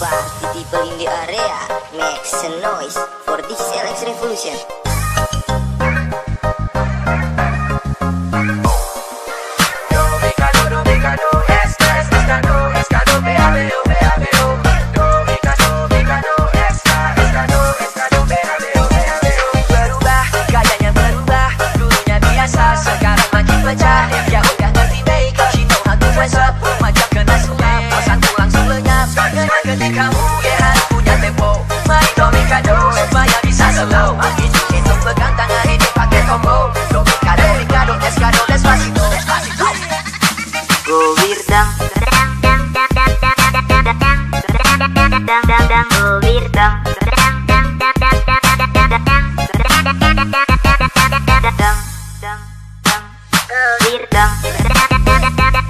Party people in the area Make some noise for this LX revolution kamu, ya punya tempo. Main domikado, supaya bisa slow Hitung-hitung pegang tangan ini pakai combo. Domikado, domikado, escado, despacito Despacito Go Wirdang dang dang dang go wirdang dang dang dang. Dang dang dang dang dang dang dang go wirdang dang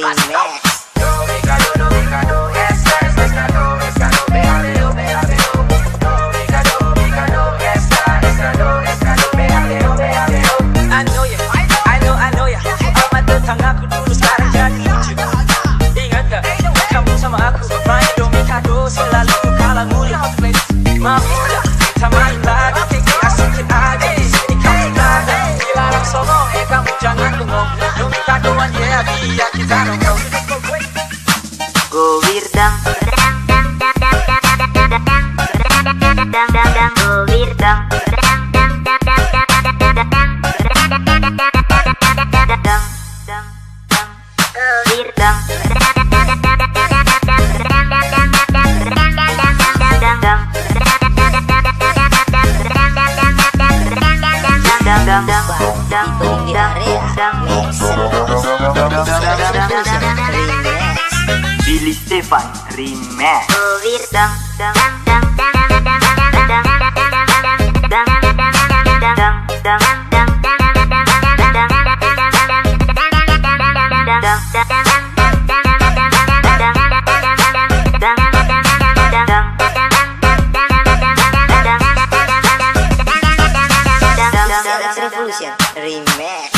Daddy Man. tapi ya kita nongkrong Go Wirdang Go Wirdang In the area Make some noise for this LX revolution Remix Billy Stefan Remix Dance Revolution Remix.